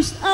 most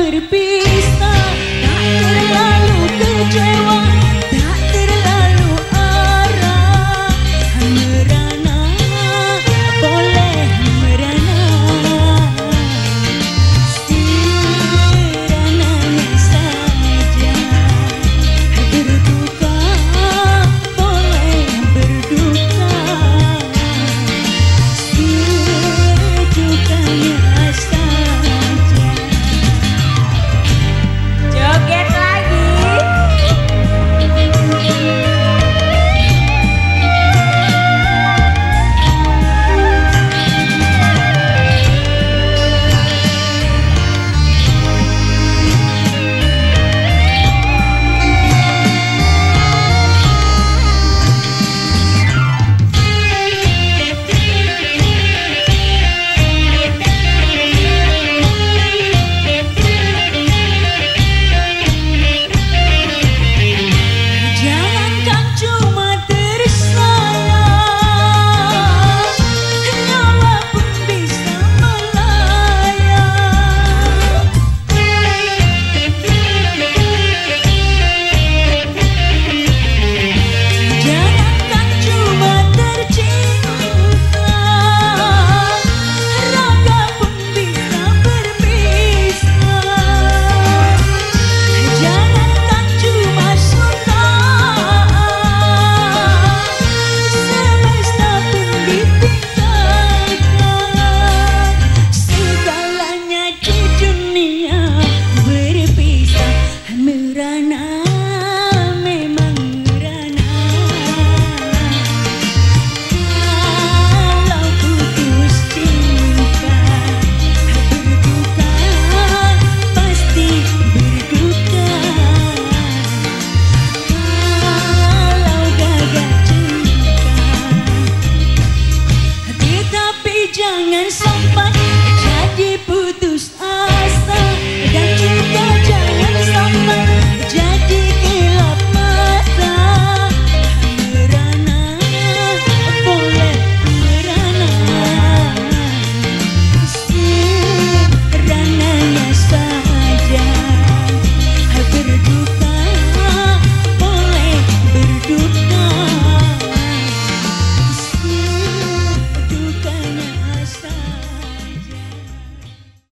berpikir jangan sampai jadi putus